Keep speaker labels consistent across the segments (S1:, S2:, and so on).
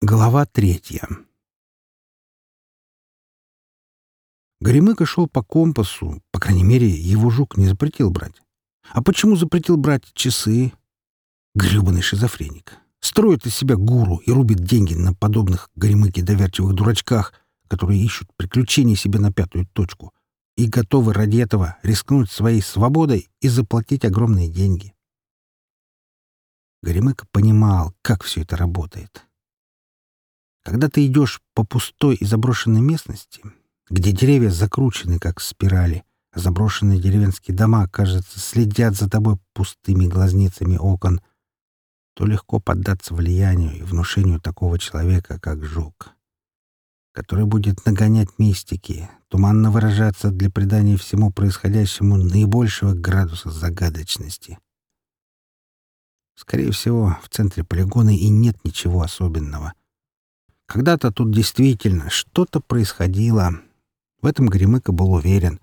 S1: Глава третья Горемыка шел по компасу, по крайней мере, его жук не запретил брать. А почему запретил брать часы? Гребаный шизофреник. Строит из себя гуру и рубит деньги на подобных горемыке доверчивых дурачках, которые ищут приключений себе на пятую точку и готовы ради этого рискнуть своей свободой и заплатить огромные деньги. Горемыка понимал, как все это работает. Когда ты идешь по пустой и заброшенной местности, где деревья закручены, как спирали, а заброшенные деревенские дома, кажется, следят за тобой пустыми глазницами окон, то легко поддаться влиянию и внушению такого человека, как Жук, который будет нагонять мистики, туманно выражаться для придания всему происходящему наибольшего градуса загадочности. Скорее всего, в центре полигона и нет ничего особенного — когда-то тут действительно что-то происходило. В этом Горемыка был уверен.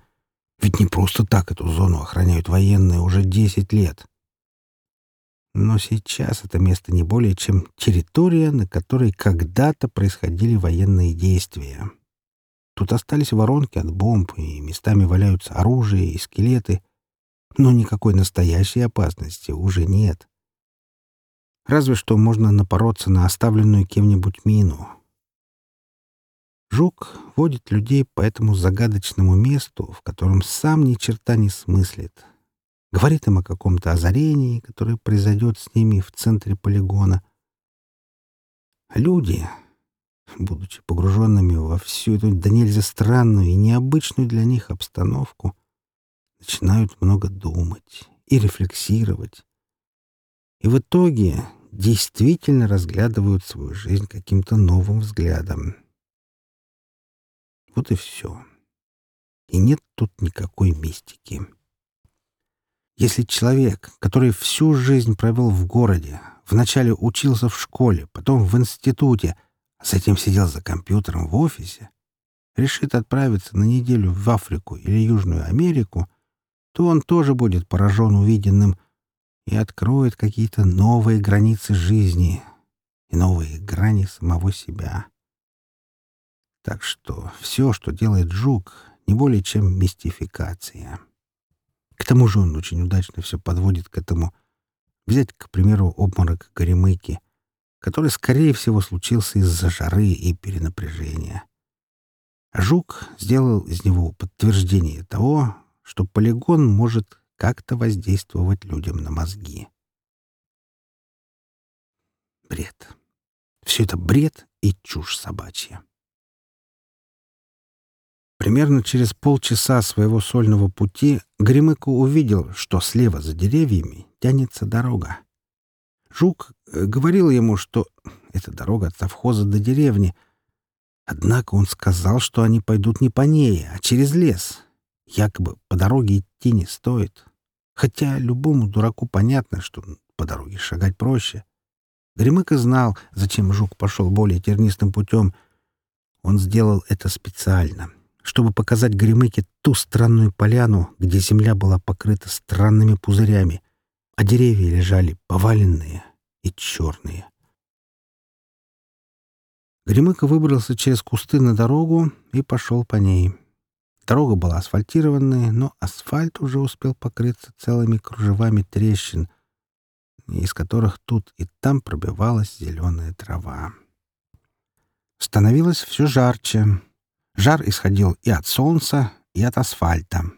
S1: Ведь не просто так эту зону охраняют военные уже десять лет. Но сейчас это место не более чем территория, на которой когда-то происходили военные действия. Тут остались воронки от бомб, и местами валяются оружие и скелеты, но никакой настоящей опасности уже нет. Разве что можно напороться на оставленную кем-нибудь мину. Жук водит людей по этому загадочному месту, в котором сам ни черта не смыслит. Говорит им о каком-то озарении, которое произойдет с ними в центре полигона. Люди, будучи погруженными во всю эту да нельзя странную и необычную для них обстановку, начинают много думать и рефлексировать, и в итоге действительно разглядывают свою жизнь каким-то новым взглядом. Вот и все. И нет тут никакой мистики. Если человек, который всю жизнь провел в городе, вначале учился в школе, потом в институте, а затем сидел за компьютером в офисе, решит отправиться на неделю в Африку или Южную Америку, то он тоже будет поражен увиденным и откроет какие-то новые границы жизни и новые грани самого себя. Так что все, что делает жук, не более чем мистификация. К тому же он очень удачно все подводит к этому. Взять, к примеру, обморок горемыки, который, скорее всего, случился из-за жары и перенапряжения. Жук сделал из него подтверждение того, что полигон может как-то воздействовать людям на мозги. Бред. Все это бред и чушь собачья. Примерно через полчаса своего сольного пути Гремыко увидел, что слева за деревьями тянется дорога. Жук э, говорил ему, что это дорога от совхоза до деревни. Однако он сказал, что они пойдут не по ней, а через лес. Якобы по дороге идти не стоит. Хотя любому дураку понятно, что по дороге шагать проще. Гремыко знал, зачем Жук пошел более тернистым путем. Он сделал это специально — чтобы показать Гремыке ту странную поляну, где земля была покрыта странными пузырями, а деревья лежали поваленные и черные. Гремыка выбрался через кусты на дорогу и пошел по ней. Дорога была асфальтированная, но асфальт уже успел покрыться целыми кружевами трещин, из которых тут и там пробивалась зеленая трава. Становилось все жарче, Жар исходил и от солнца, и от асфальта.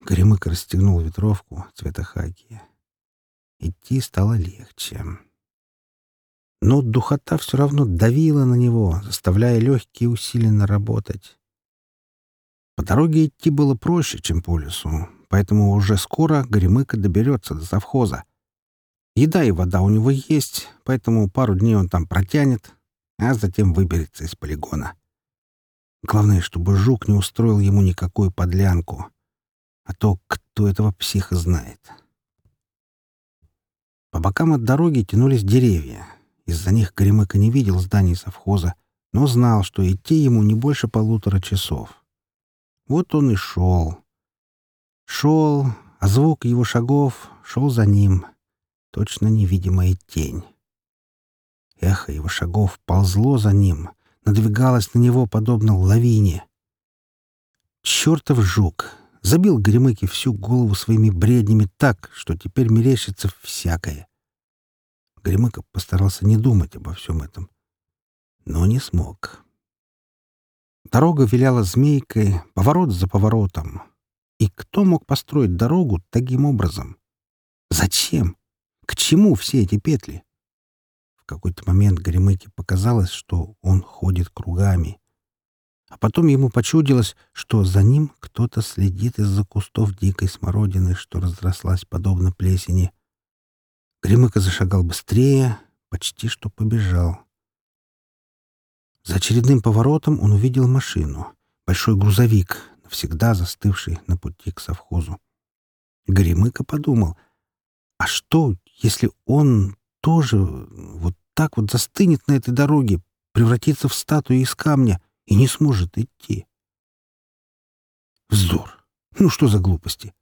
S1: Горемык расстегнул ветровку цвета хаки. Идти стало легче. Но духота все равно давила на него, заставляя легкие усиленно работать. По дороге идти было проще, чем по лесу, поэтому уже скоро Горемыка доберется до совхоза. Еда и вода у него есть, поэтому пару дней он там протянет, а затем выберется из полигона. Главное, чтобы жук не устроил ему никакую подлянку. А то кто этого психа знает. По бокам от дороги тянулись деревья. Из-за них Горемыка не видел зданий совхоза, но знал, что идти ему не больше полутора часов. Вот он и шел. Шел, а звук его шагов шел за ним. Точно невидимая тень. Эхо его шагов ползло за ним, надвигалось на него подобно лавине. Чертов жук забил Гремыке всю голову своими бреднями так, что теперь мерещится всякое. Гремыка постарался не думать обо всем этом, но не смог. Дорога виляла змейкой, поворот за поворотом. И кто мог построить дорогу таким образом? Зачем? К чему все эти петли? В какой-то момент Горемыке показалось, что он ходит кругами. А потом ему почудилось, что за ним кто-то следит из-за кустов дикой смородины, что разрослась подобно плесени. Гремыка зашагал быстрее, почти что побежал. За очередным поворотом он увидел машину. Большой грузовик, навсегда застывший на пути к совхозу. Горемыка подумал — а что, если он тоже вот так вот застынет на этой дороге, превратится в статую из камня и не сможет идти? Вздор! Ну что за глупости?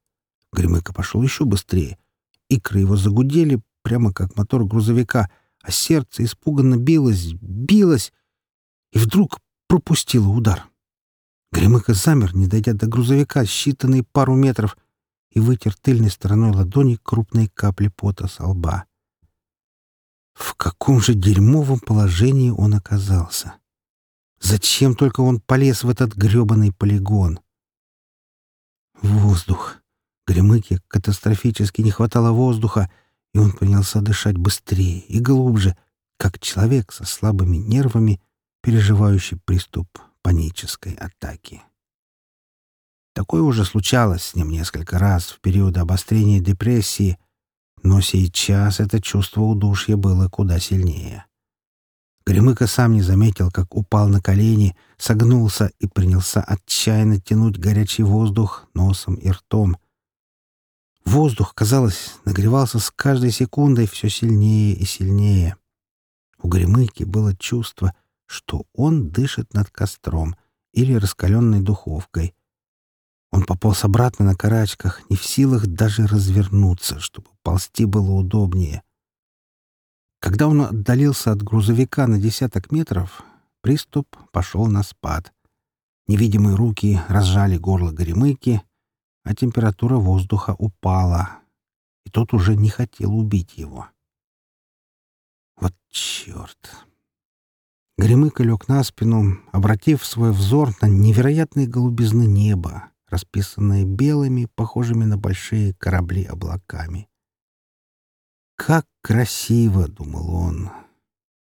S1: Гремыка пошел еще быстрее. Икры его загудели, прямо как мотор грузовика, а сердце испуганно билось, билось, и вдруг пропустило удар. Гремыка замер, не дойдя до грузовика, считанные пару метров — и вытер тыльной стороной ладони крупные капли пота со лба. В каком же дерьмовом положении он оказался? Зачем только он полез в этот грёбаный полигон? Воздух. Гремыке катастрофически не хватало воздуха, и он принялся дышать быстрее и глубже, как человек со слабыми нервами, переживающий приступ панической атаки. Такое уже случалось с ним несколько раз в период обострения депрессии, но сейчас это чувство удушья было куда сильнее. Гремыка сам не заметил, как упал на колени, согнулся и принялся отчаянно тянуть горячий воздух носом и ртом. Воздух, казалось, нагревался с каждой секундой все сильнее и сильнее. У Гремыки было чувство, что он дышит над костром или раскаленной духовкой — он пополз обратно на карачках, не в силах даже развернуться, чтобы ползти было удобнее. Когда он отдалился от грузовика на десяток метров, приступ пошел на спад. Невидимые руки разжали горло горемыки, а температура воздуха упала, и тот уже не хотел убить его. Вот черт! Горемыка лег на спину, обратив свой взор на невероятные голубизны неба, расписанные белыми, похожими на большие корабли облаками. «Как красиво!» — думал он.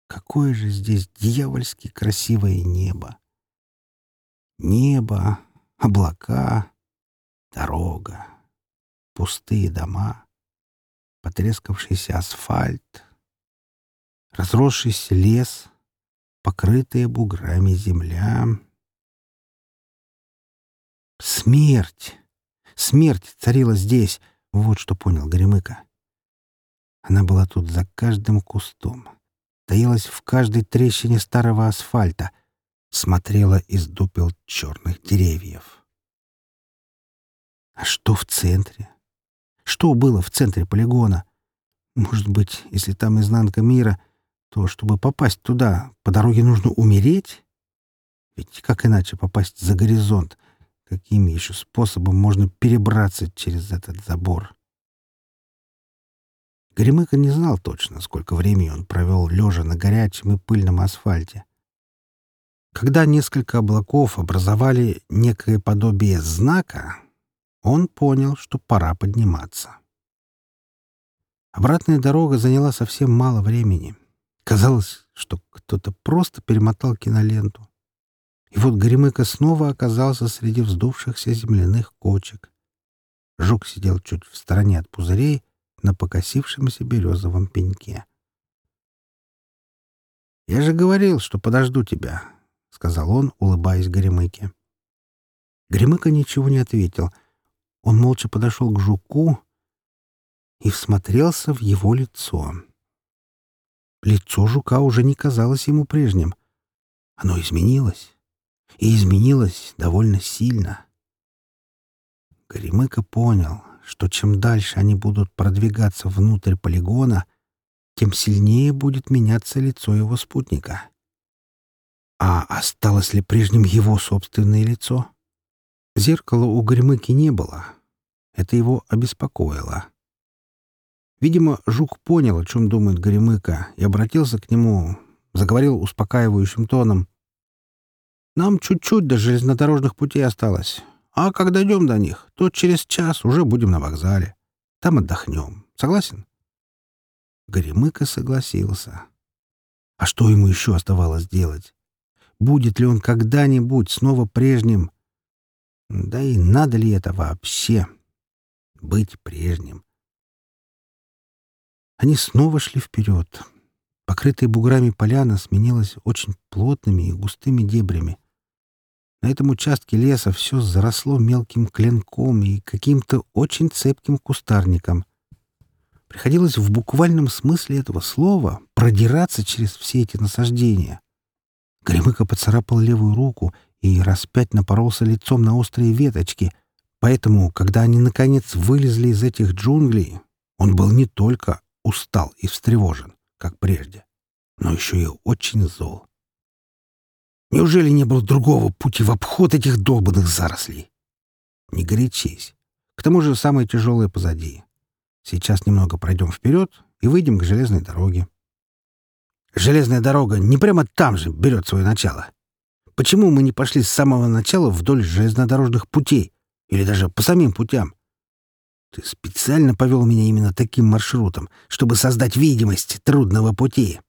S1: «Какое же здесь дьявольски красивое небо!» Небо, облака, дорога, пустые дома, потрескавшийся асфальт, разросшийся лес, покрытая буграми земля — Смерть! Смерть царила здесь, вот что понял Горемыка. Она была тут за каждым кустом, таилась в каждой трещине старого асфальта, смотрела из дупел черных деревьев. А что в центре? Что было в центре полигона? Может быть, если там изнанка мира, то, чтобы попасть туда, по дороге нужно умереть? Ведь как иначе попасть за горизонт, Каким еще способом можно перебраться через этот забор? Горемыка не знал точно, сколько времени он провел лежа на горячем и пыльном асфальте. Когда несколько облаков образовали некое подобие знака, он понял, что пора подниматься. Обратная дорога заняла совсем мало времени. Казалось, что кто-то просто перемотал киноленту. И вот Горемыка снова оказался среди вздувшихся земляных кочек. Жук сидел чуть в стороне от пузырей на покосившемся березовом пеньке. «Я же говорил, что подожду тебя», — сказал он, улыбаясь Горемыке. Горемыка ничего не ответил. Он молча подошел к жуку и всмотрелся в его лицо. Лицо жука уже не казалось ему прежним. Оно изменилось и изменилась довольно сильно. Горемыка понял, что чем дальше они будут продвигаться внутрь полигона, тем сильнее будет меняться лицо его спутника. А осталось ли прежним его собственное лицо? Зеркала у Горемыки не было. Это его обеспокоило. Видимо, Жук понял, о чем думает Горемыка, и обратился к нему, заговорил успокаивающим тоном. «Нам чуть-чуть до железнодорожных путей осталось. А когда дойдем до них, то через час уже будем на вокзале. Там отдохнем. Согласен?» Горемыка согласился. А что ему еще оставалось делать? Будет ли он когда-нибудь снова прежним? Да и надо ли это вообще? Быть прежним. Они снова шли вперед. Покрытая буграми поляна сменилась очень плотными и густыми дебрями. На этом участке леса все заросло мелким кленком и каким-то очень цепким кустарником. Приходилось в буквальном смысле этого слова продираться через все эти насаждения. Гремыка поцарапал левую руку и раз пять напоролся лицом на острые веточки, поэтому, когда они, наконец, вылезли из этих джунглей, он был не только устал и встревожен, как прежде, но еще и очень зол. Неужели не было другого пути в обход этих долбанных зарослей? Не горячись. К тому же самое тяжелое позади. Сейчас немного пройдем вперед и выйдем к железной дороге. Железная дорога не прямо там же берет свое начало. Почему мы не пошли с самого начала вдоль железнодорожных путей или даже по самим путям? Ты специально повел меня именно таким маршрутом, чтобы создать видимость трудного пути.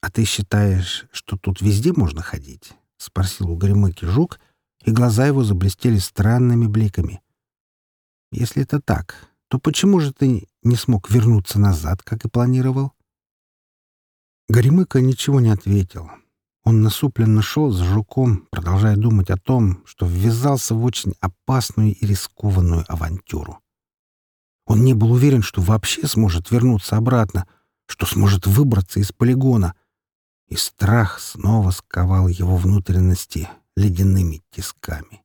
S1: А ты считаешь, что тут везде можно ходить? — спросил у Горемыки жук, и глаза его заблестели странными бликами. Если это так, то почему же ты не смог вернуться назад, как и планировал? Горемыка ничего не ответил. Он насупленно шел с жуком, продолжая думать о том, что ввязался в очень опасную и рискованную авантюру. Он не был уверен, что вообще сможет вернуться обратно, что сможет выбраться из полигона. И страх снова сковал его внутренности ледяными тисками.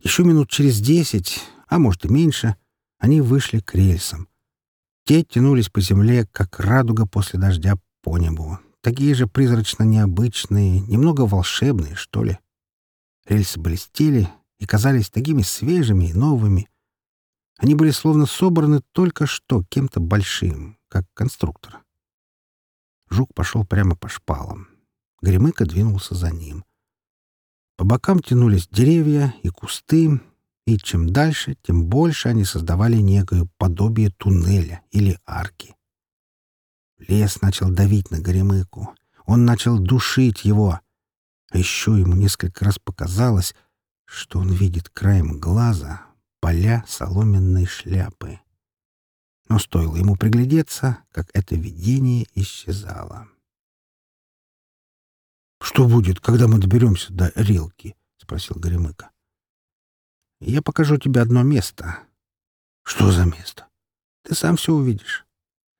S1: Еще минут через десять, а может и меньше, они вышли к рельсам. Те тянулись по земле, как радуга после дождя по небу. Такие же призрачно необычные, немного волшебные, что ли. Рельсы блестели и казались такими свежими и новыми. Они были словно собраны только что кем-то большим, как конструктор. Жук пошел прямо по шпалам. Гремыка двинулся за ним. По бокам тянулись деревья и кусты, и чем дальше, тем больше они создавали некое подобие туннеля или арки. Лес начал давить на Горемыку. Он начал душить его. А еще ему несколько раз показалось, что он видит краем глаза поля соломенной шляпы. Но стоило ему приглядеться, как это видение исчезало. «Что будет, когда мы доберемся до Рилки?» — спросил Горемыка. «Я покажу тебе одно место». «Что за место?» «Ты сам все увидишь.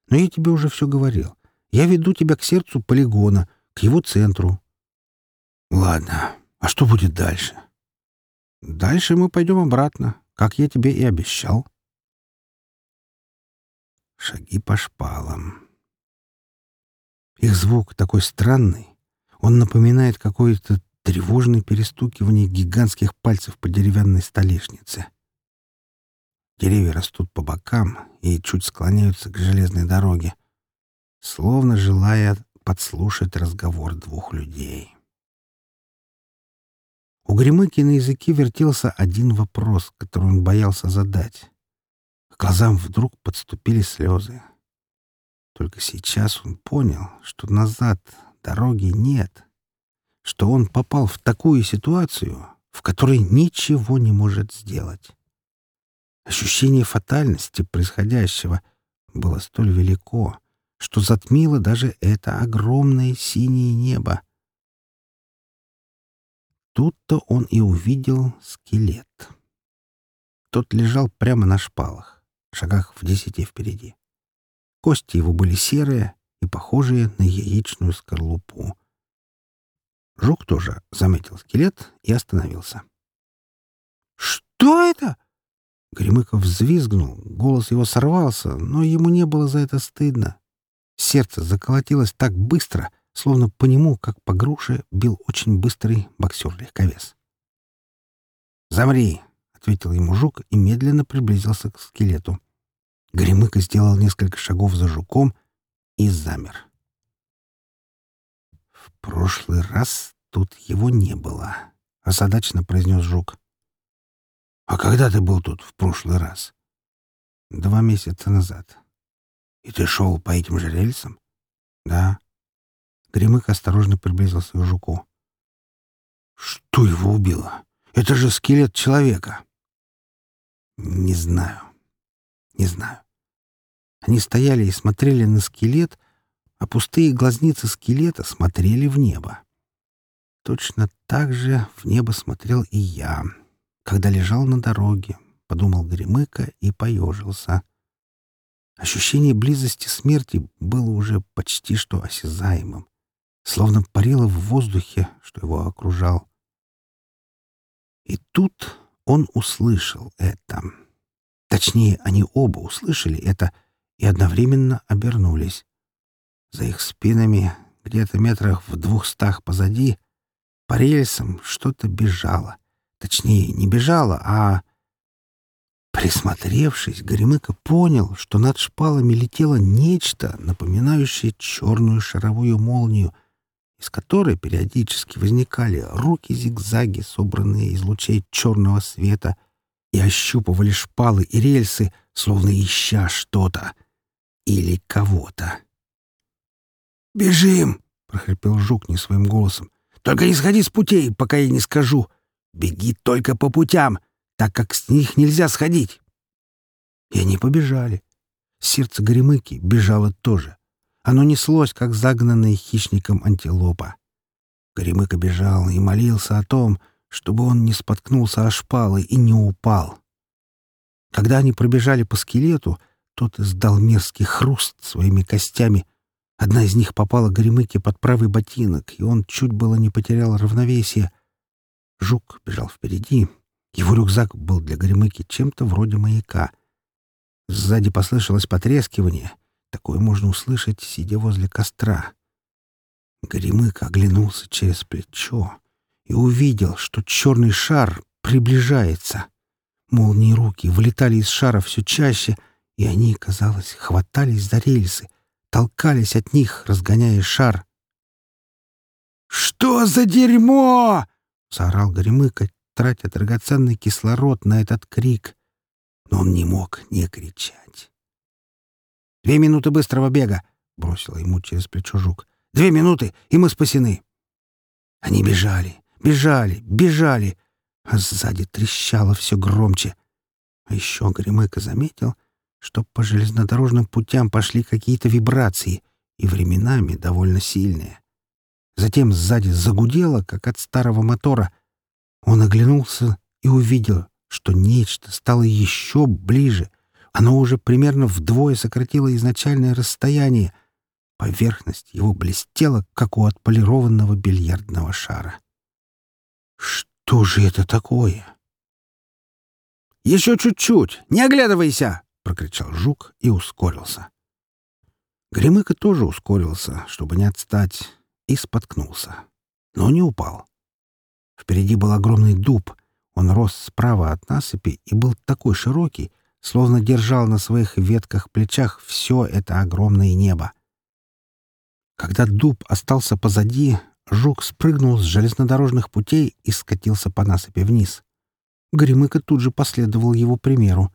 S1: Но я тебе уже все говорил. Я веду тебя к сердцу полигона, к его центру». «Ладно. А что будет дальше?» «Дальше мы пойдем обратно, как я тебе и обещал». Шаги по шпалам. Их звук такой странный, он напоминает какое-то тревожное перестукивание гигантских пальцев по деревянной столешнице. Деревья растут по бокам и чуть склоняются к железной дороге, словно желая подслушать разговор двух людей. У Гремыки на языке вертелся один вопрос, который он боялся задать. К глазам вдруг подступили слезы. Только сейчас он понял, что назад дороги нет, что он попал в такую ситуацию, в которой ничего не может сделать. Ощущение фатальности происходящего было столь велико, что затмило даже это огромное синее небо. Тут-то он и увидел скелет. Тот лежал прямо на шпалах, шагах в десяти впереди. Кости его были серые, и похожие на яичную скорлупу. Жук тоже заметил скелет и остановился. «Что это?» Гремыков взвизгнул, голос его сорвался, но ему не было за это стыдно. Сердце заколотилось так быстро, словно по нему, как по груше, бил очень быстрый боксер-легковес. «Замри!» — ответил ему жук и медленно приблизился к скелету. Гремыка сделал несколько шагов за жуком и замер. «В прошлый раз тут его не было», — озадаченно произнес жук. «А когда ты был тут в прошлый раз?» «Два месяца назад». «И ты шел по этим же рельсам?» «Да». Гремык осторожно приблизился к жуку. «Что его убило? Это же скелет человека!» «Не знаю. Не знаю». Они стояли и смотрели на скелет, а пустые глазницы скелета смотрели в небо. Точно так же в небо смотрел и я когда лежал на дороге, — подумал Гремыка и поежился. Ощущение близости смерти было уже почти что осязаемым, словно парило в воздухе, что его окружал. И тут он услышал это. Точнее, они оба услышали это и одновременно обернулись. За их спинами, где-то метрах в двухстах позади, по рельсам что-то бежало — Точнее, не бежала, а... Присмотревшись, Горемыка понял, что над шпалами летело нечто, напоминающее черную шаровую молнию, из которой периодически возникали руки-зигзаги, собранные из лучей черного света, и ощупывали шпалы и рельсы, словно ища что-то или кого-то. «Бежим!» — прохрипел жук не своим голосом. «Только не сходи с путей, пока я не скажу. Беги только по путям, так как с них нельзя сходить. И они побежали. Сердце Горемыки бежало тоже. Оно неслось, как загнанное хищником антилопа. Горемыка бежал и молился о том, чтобы он не споткнулся о шпалы и не упал. Когда они пробежали по скелету, тот издал мерзкий хруст своими костями. Одна из них попала Горемыке под правый ботинок, и он чуть было не потерял равновесие — Жук бежал впереди. Его рюкзак был для Горемыки чем-то вроде маяка. Сзади послышалось потрескивание. Такое можно услышать, сидя возле костра. Горемыка оглянулся через плечо и увидел, что черный шар приближается. Молнии руки вылетали из шара все чаще, и они, казалось, хватались за рельсы, толкались от них, разгоняя шар. «Что за дерьмо?» Заорал Горемыка, тратя драгоценный кислород на этот крик. Но он не мог не кричать. «Две минуты быстрого бега!» — бросила ему через плечо жук. «Две минуты, и мы спасены!» Они бежали, бежали, бежали, а сзади трещало все громче. А еще Горемыка заметил, что по железнодорожным путям пошли какие-то вибрации, и временами довольно сильные. Затем сзади загудело, как от старого мотора. Он оглянулся и увидел, что нечто стало еще ближе. Оно уже примерно вдвое сократило изначальное расстояние. Поверхность его блестела, как у отполированного бильярдного шара. «Что же это такое?» «Еще чуть-чуть! Не оглядывайся!» — прокричал жук и ускорился. Гремыка тоже ускорился, чтобы не отстать и споткнулся. Но не упал. Впереди был огромный дуб. Он рос справа от насыпи и был такой широкий, словно держал на своих ветках-плечах все это огромное небо. Когда дуб остался позади, жук спрыгнул с железнодорожных путей и скатился по насыпи вниз. Гремыка тут же последовал его примеру.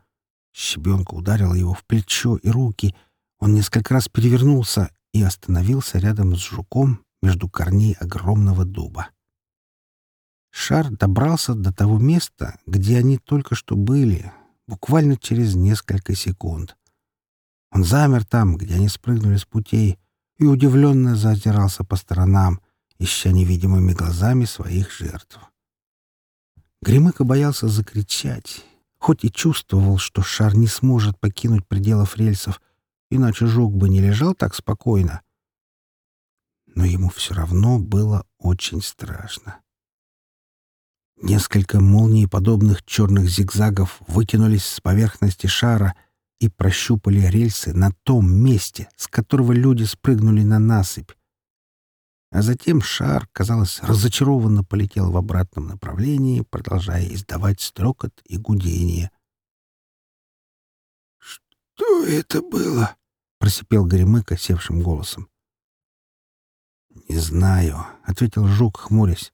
S1: Щебенка ударила его в плечо и руки. Он несколько раз перевернулся и остановился рядом с жуком, между корней огромного дуба. Шар добрался до того места, где они только что были, буквально через несколько секунд. Он замер там, где они спрыгнули с путей, и удивленно зазирался по сторонам, ища невидимыми глазами своих жертв. Гремыка боялся закричать, хоть и чувствовал, что шар не сможет покинуть пределов рельсов, иначе жук бы не лежал так спокойно, но ему все равно было очень страшно. Несколько молниеподобных черных зигзагов вытянулись с поверхности шара и прощупали рельсы на том месте, с которого люди спрыгнули на насыпь. А затем шар, казалось, разочарованно полетел в обратном направлении, продолжая издавать стрекот и гудение.
S2: «Что это было?» — просипел Горемыка севшим голосом.
S1: «Не знаю», — ответил Жук, хмурясь.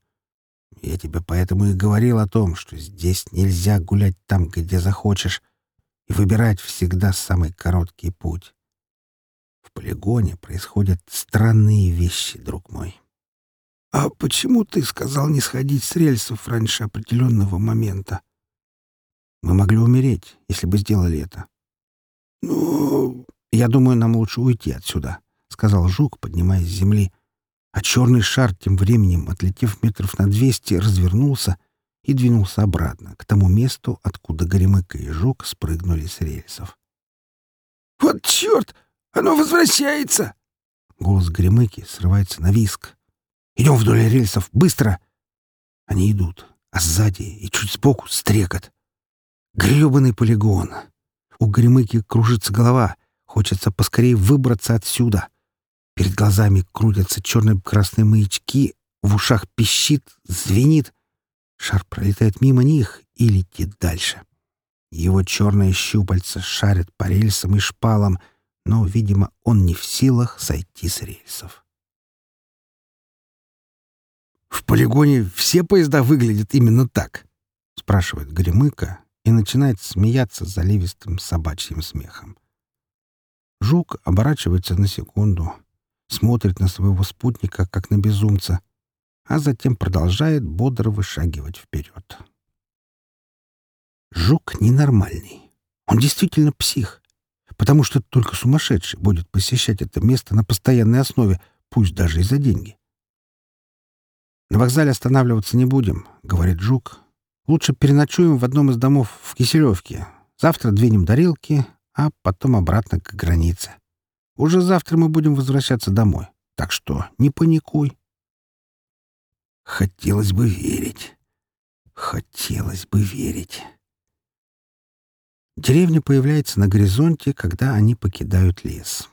S1: «Я тебе поэтому и говорил о том, что здесь нельзя гулять там, где захочешь, и выбирать всегда самый короткий путь. В полигоне происходят странные вещи, друг мой».
S2: «А почему ты сказал не сходить с рельсов раньше определенного момента?»
S1: «Мы могли умереть, если бы сделали это».
S2: «Ну,
S1: «Я думаю, нам лучше уйти отсюда», — сказал Жук, поднимаясь с земли. А черный шар, тем временем, отлетев метров на двести, развернулся и двинулся обратно, к тому месту, откуда Горемыка и Жук спрыгнули с рельсов.
S2: «Вот черт! Оно возвращается!»
S1: Голос Горемыки срывается на виск. «Идем вдоль рельсов! Быстро!» Они идут, а сзади и чуть сбоку стрекот. Гребаный полигон! У Горемыки кружится голова — Хочется поскорее выбраться отсюда. Перед глазами крутятся черно-красные маячки, в ушах пищит, звенит. Шар пролетает мимо них и летит дальше. Его черные щупальца шарят по рельсам и шпалам, но, видимо, он не в силах сойти с рельсов. «В полигоне все поезда выглядят именно так?» — спрашивает Гремыка и начинает смеяться заливистым собачьим смехом. Жук оборачивается на секунду, смотрит на своего спутника, как на безумца, а затем продолжает бодро вышагивать вперед. Жук ненормальный. Он действительно псих, потому что только сумасшедший будет посещать это место на постоянной основе, пусть даже и за деньги. «На вокзале останавливаться не будем», — говорит Жук. «Лучше переночуем в одном из домов в Киселевке. Завтра двинем дарилки, а потом обратно к границе. Уже завтра мы будем возвращаться домой, так что не паникуй. Хотелось бы верить. Хотелось бы верить. Деревня появляется на горизонте, когда они покидают лес.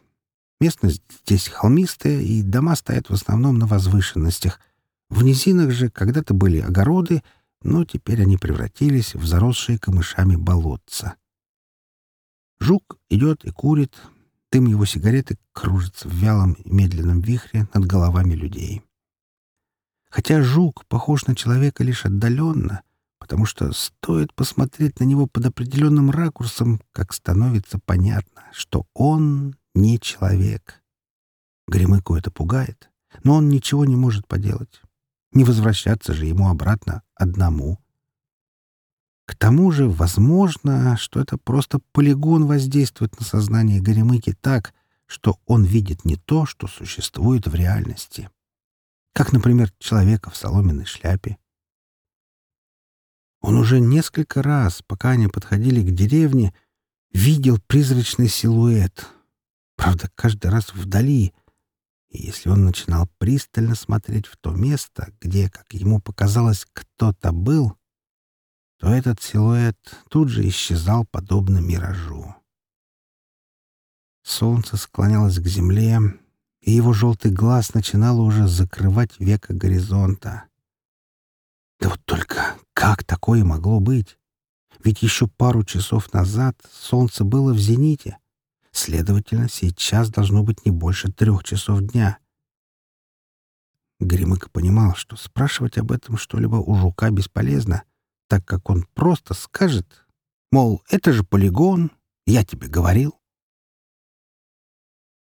S1: Местность здесь холмистая, и дома стоят в основном на возвышенностях. В низинах же когда-то были огороды, но теперь они превратились в заросшие камышами болотца. Жук идет и курит. Дым его сигареты кружится в вялом медленном вихре над головами людей. Хотя жук похож на человека лишь отдаленно, потому что стоит посмотреть на него под определенным ракурсом, как становится понятно, что он не человек. Гремыку это пугает, но он ничего не может поделать. Не возвращаться же ему обратно одному. К тому же, возможно, что это просто полигон воздействует на сознание Горемыки так, что он видит не то, что существует в реальности. Как, например, человека в соломенной шляпе. Он уже несколько раз, пока они подходили к деревне, видел призрачный силуэт. Правда, каждый раз вдали. И если он начинал пристально смотреть в то место, где, как ему показалось, кто-то был, то этот силуэт тут же исчезал подобно миражу. Солнце склонялось к земле, и его желтый глаз начинало уже закрывать века горизонта. Да вот только как такое могло быть? Ведь еще пару часов назад солнце было в зените. Следовательно, сейчас должно быть не больше трех часов дня. Гримык понимал, что спрашивать об этом что-либо у жука бесполезно, так как он просто скажет, мол, это же полигон, я тебе говорил.